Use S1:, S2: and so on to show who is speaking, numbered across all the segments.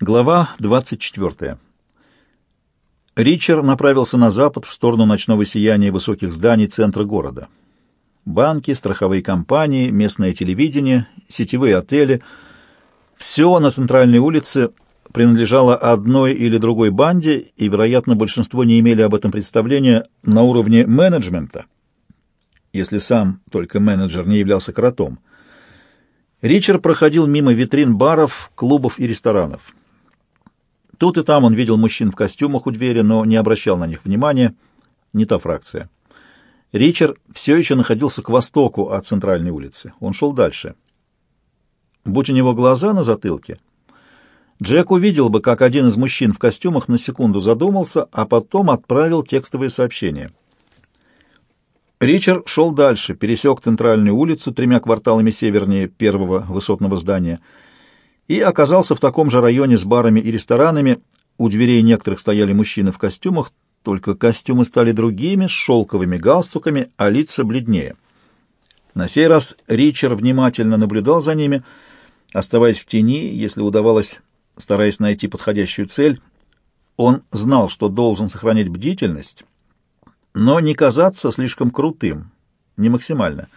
S1: Глава 24. Ричард направился на запад, в сторону ночного сияния высоких зданий центра города. Банки, страховые компании, местное телевидение, сетевые отели — все на центральной улице принадлежало одной или другой банде, и, вероятно, большинство не имели об этом представления на уровне менеджмента, если сам только менеджер не являлся кротом. Ричард проходил мимо витрин баров, клубов и ресторанов. Тут и там он видел мужчин в костюмах у двери, но не обращал на них внимания. Не та фракция. Ричард все еще находился к востоку от центральной улицы. Он шел дальше. Будь у него глаза на затылке, Джек увидел бы, как один из мужчин в костюмах на секунду задумался, а потом отправил текстовые сообщения. Ричард шел дальше, пересек центральную улицу тремя кварталами севернее первого высотного здания — и оказался в таком же районе с барами и ресторанами. У дверей некоторых стояли мужчины в костюмах, только костюмы стали другими, с шелковыми галстуками, а лица бледнее. На сей раз Ричард внимательно наблюдал за ними, оставаясь в тени, если удавалось, стараясь найти подходящую цель. Он знал, что должен сохранять бдительность, но не казаться слишком крутым, не максимально.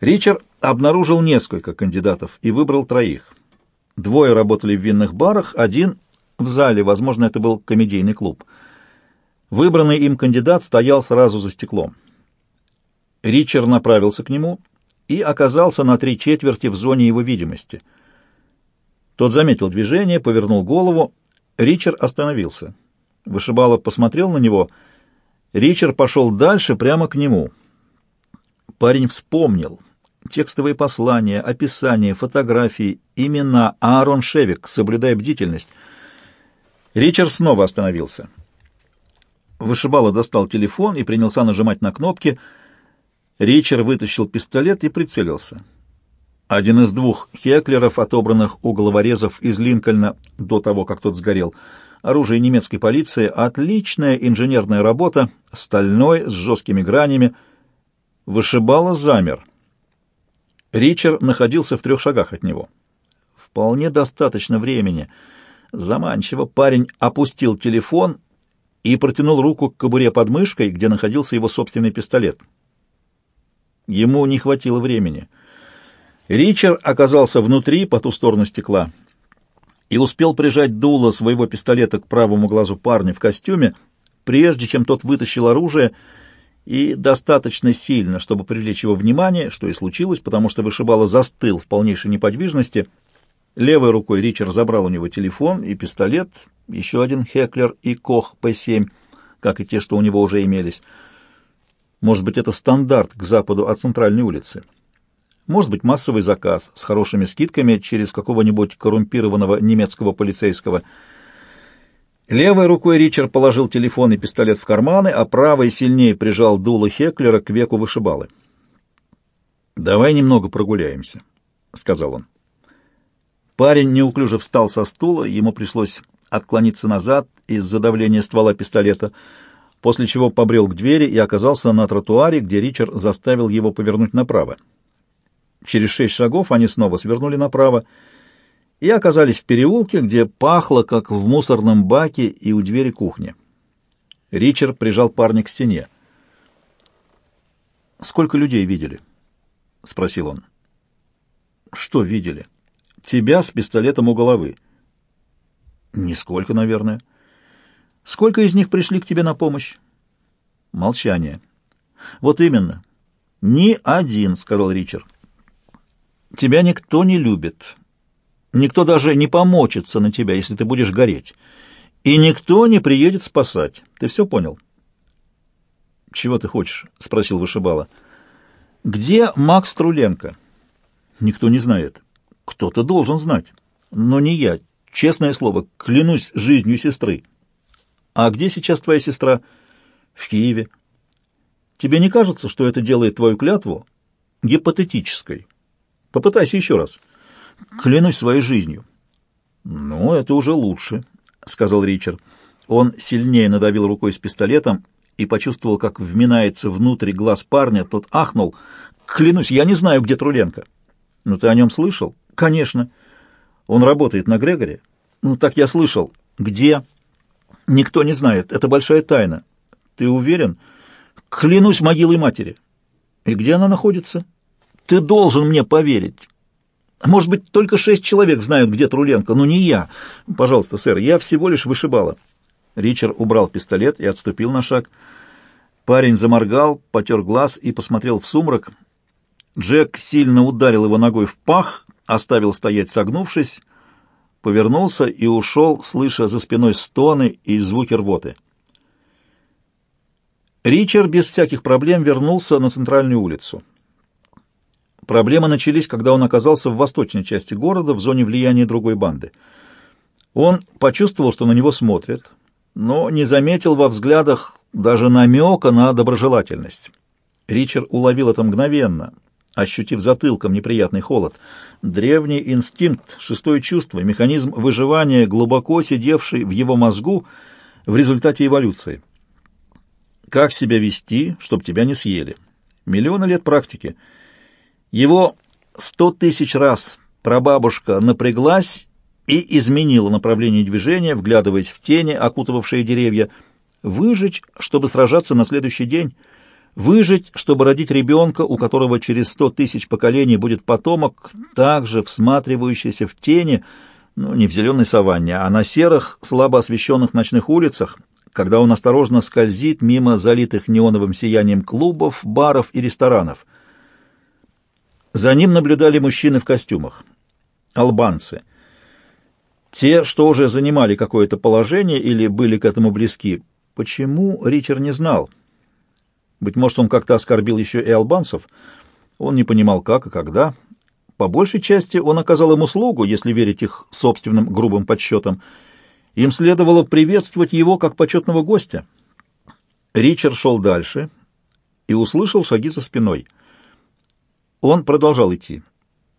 S1: Ричард обнаружил несколько кандидатов и выбрал троих. Двое работали в винных барах, один в зале, возможно, это был комедийный клуб. Выбранный им кандидат стоял сразу за стеклом. Ричард направился к нему и оказался на три четверти в зоне его видимости. Тот заметил движение, повернул голову. Ричард остановился. Вышибало посмотрел на него. Ричард пошел дальше, прямо к нему. Парень вспомнил. Текстовые послания, описания, фотографии, имена Аарон Шевик, соблюдая бдительность. Ричард снова остановился. Вышибало достал телефон и принялся нажимать на кнопки. Ричард вытащил пистолет и прицелился. Один из двух хеклеров, отобранных у головорезов из Линкольна до того, как тот сгорел. Оружие немецкой полиции, отличная инженерная работа, стальной, с жесткими гранями. Вышибало замер. Ричард находился в трех шагах от него. Вполне достаточно времени. Заманчиво парень опустил телефон и протянул руку к кобуре под мышкой, где находился его собственный пистолет. Ему не хватило времени. Ричард оказался внутри, по ту сторону стекла, и успел прижать дуло своего пистолета к правому глазу парня в костюме, прежде чем тот вытащил оружие — и достаточно сильно, чтобы привлечь его внимание, что и случилось, потому что вышибало застыл в полнейшей неподвижности. Левой рукой Ричард забрал у него телефон и пистолет, еще один Хеклер и Кох П-7, как и те, что у него уже имелись. Может быть, это стандарт к западу от центральной улицы. Может быть, массовый заказ с хорошими скидками через какого-нибудь коррумпированного немецкого полицейского – Левой рукой Ричард положил телефон и пистолет в карманы, а правой сильнее прижал дуло Хеклера к веку вышибалы. «Давай немного прогуляемся», — сказал он. Парень неуклюже встал со стула, ему пришлось отклониться назад из-за давления ствола пистолета, после чего побрел к двери и оказался на тротуаре, где Ричард заставил его повернуть направо. Через шесть шагов они снова свернули направо, и оказались в переулке, где пахло, как в мусорном баке и у двери кухни. Ричард прижал парня к стене. «Сколько людей видели?» — спросил он. «Что видели?» «Тебя с пистолетом у головы». «Нисколько, наверное». «Сколько из них пришли к тебе на помощь?» Молчание. «Вот именно. Ни один», — сказал Ричард. «Тебя никто не любит». Никто даже не помочится на тебя, если ты будешь гореть. И никто не приедет спасать. Ты все понял? — Чего ты хочешь? — спросил вышибала. — Где Макс Труленко? — Никто не знает. — Кто-то должен знать. Но не я. Честное слово, клянусь жизнью сестры. — А где сейчас твоя сестра? — В Киеве. — Тебе не кажется, что это делает твою клятву гипотетической? Попытайся еще раз. — Клянусь своей жизнью. Ну, это уже лучше, сказал Ричард. Он сильнее надавил рукой с пистолетом и почувствовал, как вминается внутрь глаз парня. Тот ахнул. Клянусь, я не знаю, где Труленко. Ну, ты о нем слышал? Конечно. Он работает на Грегоре. Ну, так я слышал. Где? Никто не знает. Это большая тайна. Ты уверен? Клянусь могилой матери. И где она находится? Ты должен мне поверить. Может быть, только шесть человек знают, где Труленко, но не я. Пожалуйста, сэр, я всего лишь вышибала. Ричард убрал пистолет и отступил на шаг. Парень заморгал, потер глаз и посмотрел в сумрак. Джек сильно ударил его ногой в пах, оставил стоять согнувшись, повернулся и ушел, слыша за спиной стоны и звуки рвоты. Ричард без всяких проблем вернулся на центральную улицу. Проблемы начались, когда он оказался в восточной части города, в зоне влияния другой банды. Он почувствовал, что на него смотрят, но не заметил во взглядах даже намека на доброжелательность. Ричард уловил это мгновенно, ощутив затылком неприятный холод. Древний инстинкт, шестое чувство, механизм выживания, глубоко сидевший в его мозгу в результате эволюции. Как себя вести, чтобы тебя не съели? Миллионы лет практики — его сто тысяч раз прабабушка напряглась и изменила направление движения, вглядываясь в тени, окутывавшие деревья. Выжить, чтобы сражаться на следующий день. Выжить, чтобы родить ребенка, у которого через сто тысяч поколений будет потомок, также всматривающийся в тени, ну, не в зеленой саванне, а на серых, слабо освещенных ночных улицах, когда он осторожно скользит мимо залитых неоновым сиянием клубов, баров и ресторанов — за ним наблюдали мужчины в костюмах, албанцы. Те, что уже занимали какое-то положение или были к этому близки. Почему, Ричард не знал. Быть может, он как-то оскорбил еще и албанцев. Он не понимал, как и когда. По большей части он оказал им услугу, если верить их собственным грубым подсчетам. Им следовало приветствовать его как почетного гостя. Ричард шел дальше и услышал шаги за спиной — он продолжал идти.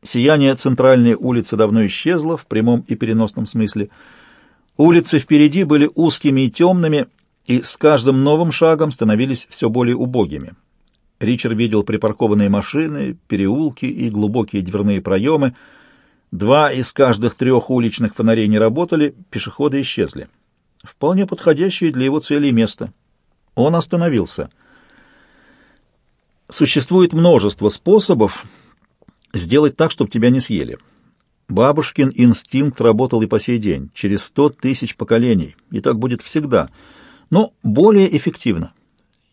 S1: Сияние центральной улицы давно исчезло в прямом и переносном смысле. Улицы впереди были узкими и темными, и с каждым новым шагом становились все более убогими. Ричард видел припаркованные машины, переулки и глубокие дверные проемы. Два из каждых трех уличных фонарей не работали, пешеходы исчезли. Вполне подходящее для его цели место. Он остановился — Существует множество способов сделать так, чтобы тебя не съели. Бабушкин инстинкт работал и по сей день, через сто тысяч поколений, и так будет всегда, но более эффективно.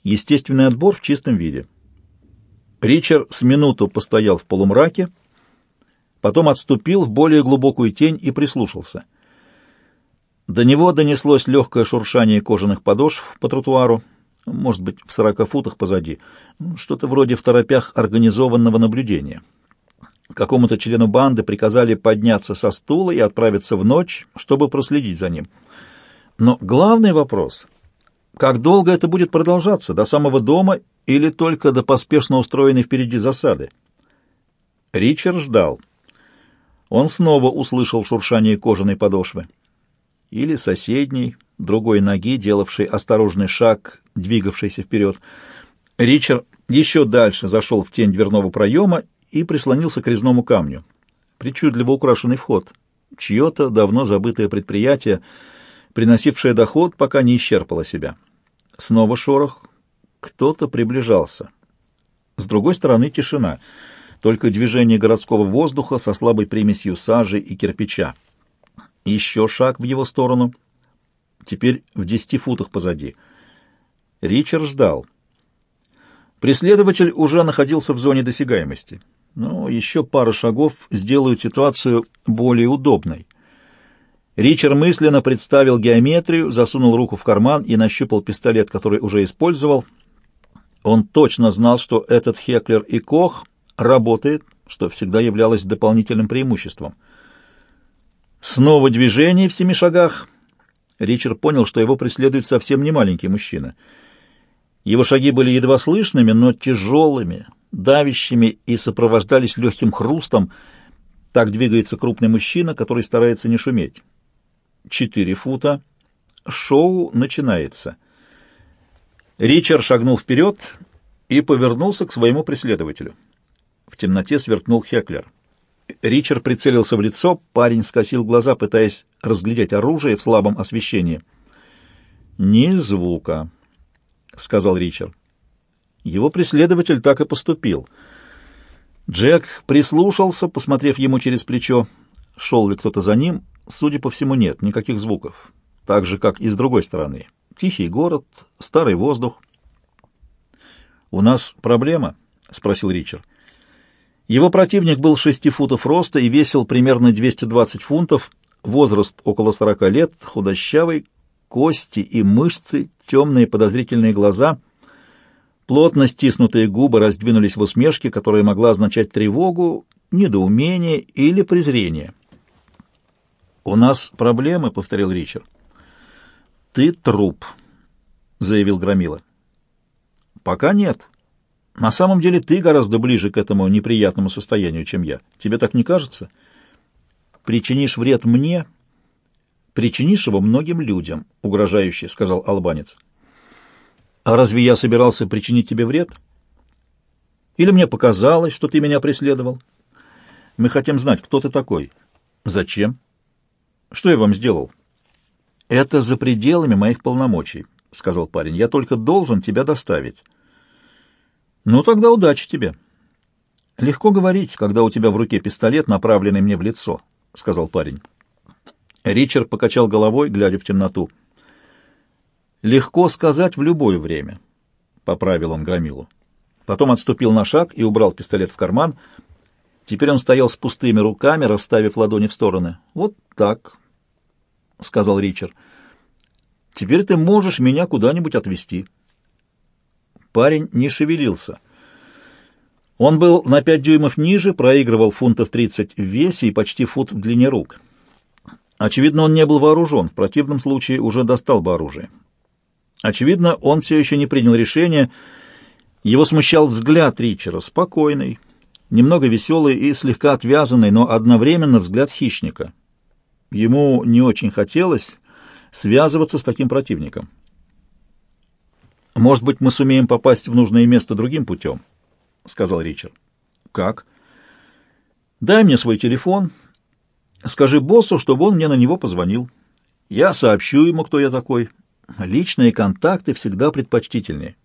S1: Естественный отбор в чистом виде. Ричард с минуту постоял в полумраке, потом отступил в более глубокую тень и прислушался. До него донеслось легкое шуршание кожаных подошв по тротуару, может быть, в сорока футах позади, что-то вроде в торопях организованного наблюдения. Какому-то члену банды приказали подняться со стула и отправиться в ночь, чтобы проследить за ним. Но главный вопрос — как долго это будет продолжаться, до самого дома или только до поспешно устроенной впереди засады? Ричард ждал. Он снова услышал шуршание кожаной подошвы. Или соседней, другой ноги, делавший осторожный шаг, двигавшийся вперед. Ричард еще дальше зашел в тень дверного проема и прислонился к резному камню. Причудливо украшенный вход. Чье-то давно забытое предприятие, приносившее доход, пока не исчерпало себя. Снова шорох. Кто-то приближался. С другой стороны тишина, только движение городского воздуха со слабой примесью сажи и кирпича. Еще шаг в его сторону — теперь в десяти футах позади. Ричард ждал. Преследователь уже находился в зоне досягаемости, но еще пара шагов сделают ситуацию более удобной. Ричард мысленно представил геометрию, засунул руку в карман и нащупал пистолет, который уже использовал. Он точно знал, что этот Хеклер и Кох работает, что всегда являлось дополнительным преимуществом. Снова движение в семи шагах — Ричард понял, что его преследует совсем не маленький мужчина. Его шаги были едва слышными, но тяжелыми, давящими и сопровождались легким хрустом. Так двигается крупный мужчина, который старается не шуметь. Четыре фута. Шоу начинается. Ричард шагнул вперед и повернулся к своему преследователю. В темноте сверкнул Хеклер. Ричард прицелился в лицо, парень скосил глаза, пытаясь разглядеть оружие в слабом освещении. «Ни звука», — сказал Ричард. Его преследователь так и поступил. Джек прислушался, посмотрев ему через плечо. Шел ли кто-то за ним? Судя по всему, нет, никаких звуков. Так же, как и с другой стороны. Тихий город, старый воздух. «У нас проблема?» — спросил Ричард. Его противник был 6 футов роста и весил примерно 220 фунтов, возраст около 40 лет, худощавый, кости и мышцы, темные подозрительные глаза. Плотно стиснутые губы раздвинулись в усмешке, которая могла означать тревогу, недоумение или презрение. «У нас проблемы», — повторил Ричард. «Ты труп», — заявил Громила. «Пока нет», на самом деле ты гораздо ближе к этому неприятному состоянию, чем я. Тебе так не кажется? Причинишь вред мне, причинишь его многим людям, — угрожающе сказал албанец. А разве я собирался причинить тебе вред? Или мне показалось, что ты меня преследовал? Мы хотим знать, кто ты такой. Зачем? Что я вам сделал? Это за пределами моих полномочий, — сказал парень. Я только должен тебя доставить. «Ну, тогда удачи тебе». «Легко говорить, когда у тебя в руке пистолет, направленный мне в лицо», — сказал парень. Ричард покачал головой, глядя в темноту. «Легко сказать в любое время», — поправил он Громилу. Потом отступил на шаг и убрал пистолет в карман. Теперь он стоял с пустыми руками, расставив ладони в стороны. «Вот так», — сказал Ричард. «Теперь ты можешь меня куда-нибудь отвезти». Парень не шевелился. Он был на пять дюймов ниже, проигрывал фунтов 30 в весе и почти фут в длине рук. Очевидно, он не был вооружен, в противном случае уже достал бы оружие. Очевидно, он все еще не принял решение. Его смущал взгляд Ричера, спокойный, немного веселый и слегка отвязанный, но одновременно взгляд хищника. Ему не очень хотелось связываться с таким противником. «Может быть, мы сумеем попасть в нужное место другим путем?» — сказал Ричард. «Как?» «Дай мне свой телефон. Скажи боссу, чтобы он мне на него позвонил. Я сообщу ему, кто я такой. Личные контакты всегда предпочтительнее».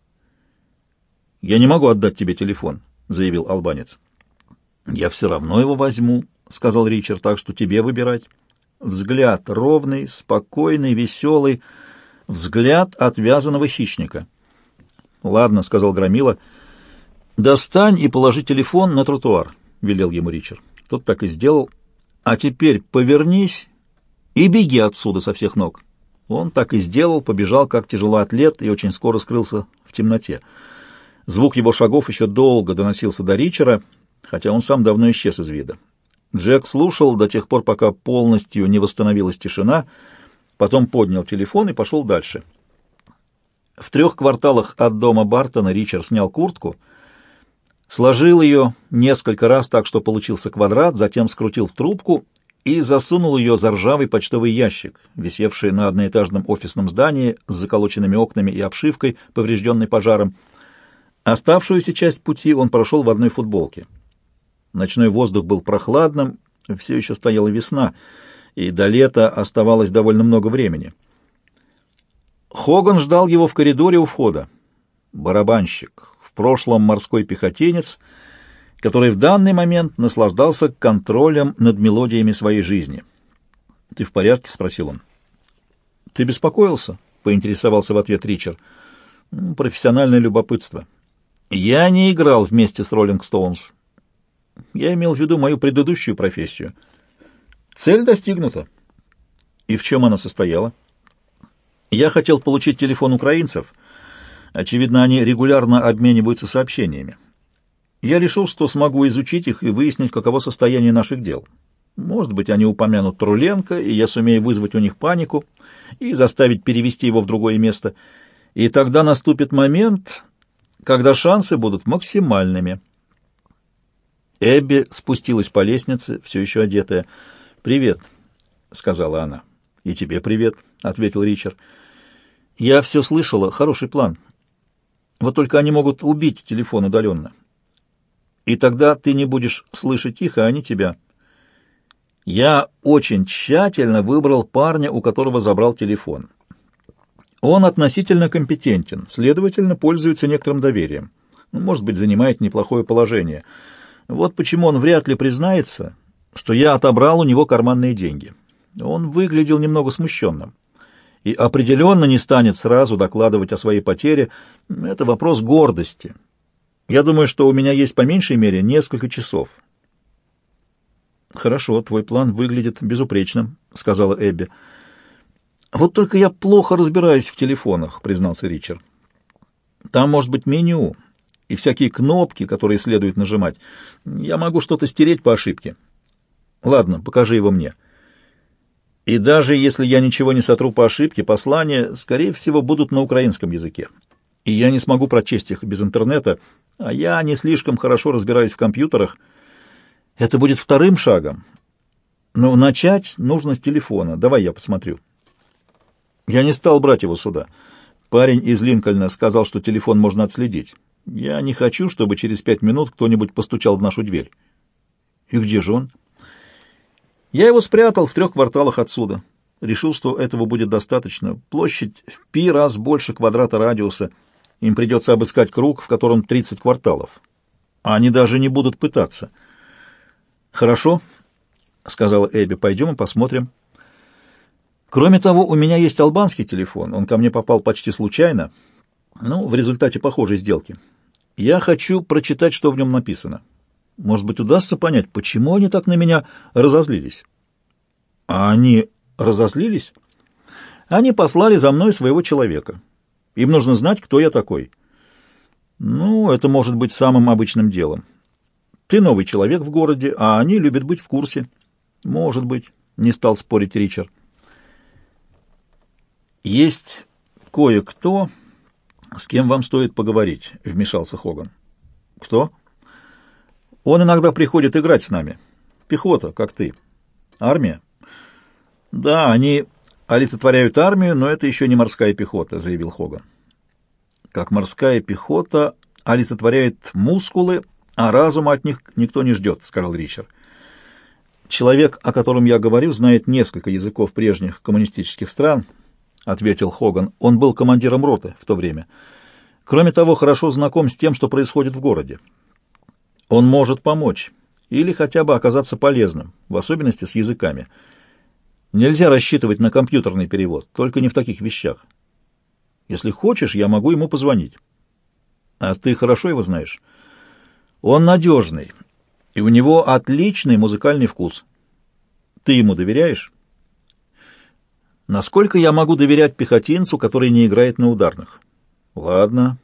S1: «Я не могу отдать тебе телефон», — заявил албанец. «Я все равно его возьму», — сказал Ричард, — «так что тебе выбирать». Взгляд ровный, спокойный, веселый, взгляд отвязанного хищника. «Ладно», — сказал Громила. «Достань и положи телефон на тротуар», — велел ему Ричард. Тот так и сделал. «А теперь повернись и беги отсюда со всех ног». Он так и сделал, побежал как тяжелоатлет и очень скоро скрылся в темноте. Звук его шагов еще долго доносился до Ричера, хотя он сам давно исчез из вида. Джек слушал до тех пор, пока полностью не восстановилась тишина, потом поднял телефон и пошел дальше. В трех кварталах от дома Бартона Ричард снял куртку, сложил ее несколько раз так, что получился квадрат, затем скрутил в трубку и засунул ее за ржавый почтовый ящик, висевший на одноэтажном офисном здании с заколоченными окнами и обшивкой, поврежденной пожаром. Оставшуюся часть пути он прошел в одной футболке. Ночной воздух был прохладным, все еще стояла весна, и до лета оставалось довольно много времени. Хоган ждал его в коридоре у входа. Барабанщик, в прошлом морской пехотинец, который в данный момент наслаждался контролем над мелодиями своей жизни. «Ты в порядке?» — спросил он. «Ты беспокоился?» — поинтересовался в ответ Ричард. «Профессиональное любопытство. Я не играл вместе с Роллинг Стоунс. Я имел в виду мою предыдущую профессию. Цель достигнута. И в чем она состояла?» Я хотел получить телефон украинцев. Очевидно, они регулярно обмениваются сообщениями. Я решил, что смогу изучить их и выяснить, каково состояние наших дел. Может быть, они упомянут Труленко, и я сумею вызвать у них панику и заставить перевести его в другое место. И тогда наступит момент, когда шансы будут максимальными. Эбби спустилась по лестнице, все еще одетая. «Привет», — сказала она. «И тебе привет», — ответил Ричард. Я все слышала, хороший план. Вот только они могут убить телефон удаленно. И тогда ты не будешь слышать их, а они тебя. Я очень тщательно выбрал парня, у которого забрал телефон. Он относительно компетентен, следовательно, пользуется некоторым доверием. Ну, может быть, занимает неплохое положение. Вот почему он вряд ли признается, что я отобрал у него карманные деньги. Он выглядел немного смущенным и определенно не станет сразу докладывать о своей потере. Это вопрос гордости. Я думаю, что у меня есть по меньшей мере несколько часов. «Хорошо, твой план выглядит безупречным», — сказала Эбби. «Вот только я плохо разбираюсь в телефонах», — признался Ричард. «Там может быть меню и всякие кнопки, которые следует нажимать. Я могу что-то стереть по ошибке. Ладно, покажи его мне». И даже если я ничего не сотру по ошибке, послания, скорее всего, будут на украинском языке. И я не смогу прочесть их без интернета, а я не слишком хорошо разбираюсь в компьютерах. Это будет вторым шагом. Но начать нужно с телефона. Давай я посмотрю. Я не стал брать его сюда. Парень из Линкольна сказал, что телефон можно отследить. Я не хочу, чтобы через пять минут кто-нибудь постучал в нашу дверь. И где же он? Я его спрятал в трех кварталах отсюда. Решил, что этого будет достаточно. Площадь в пи раз больше квадрата радиуса. Им придется обыскать круг, в котором 30 кварталов. А они даже не будут пытаться. «Хорошо», — сказала Эбби, — «пойдем и посмотрим». Кроме того, у меня есть албанский телефон. Он ко мне попал почти случайно. Ну, в результате похожей сделки. Я хочу прочитать, что в нем написано. Может быть, удастся понять, почему они так на меня разозлились. А они разозлились? Они послали за мной своего человека. Им нужно знать, кто я такой. Ну, это может быть самым обычным делом. Ты новый человек в городе, а они любят быть в курсе. Может быть, не стал спорить Ричард. Есть кое-кто, с кем вам стоит поговорить, вмешался Хоган. Кто? Он иногда приходит играть с нами. Пехота, как ты. Армия? Да, они олицетворяют армию, но это еще не морская пехота, заявил Хоган. Как морская пехота олицетворяет мускулы, а разума от них никто не ждет, сказал Ричард. Человек, о котором я говорю, знает несколько языков прежних коммунистических стран, ответил Хоган. Он был командиром роты в то время. Кроме того, хорошо знаком с тем, что происходит в городе. Он может помочь или хотя бы оказаться полезным, в особенности с языками. Нельзя рассчитывать на компьютерный перевод, только не в таких вещах. Если хочешь, я могу ему позвонить. А ты хорошо его знаешь? Он надежный, и у него отличный музыкальный вкус. Ты ему доверяешь? Насколько я могу доверять пехотинцу, который не играет на ударных? Ладно.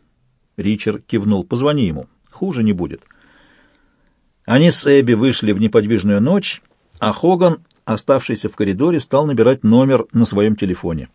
S1: Ричард кивнул. Позвони ему. Хуже не будет. — они с Эбби вышли в неподвижную ночь, а Хоган, оставшийся в коридоре, стал набирать номер на своем телефоне.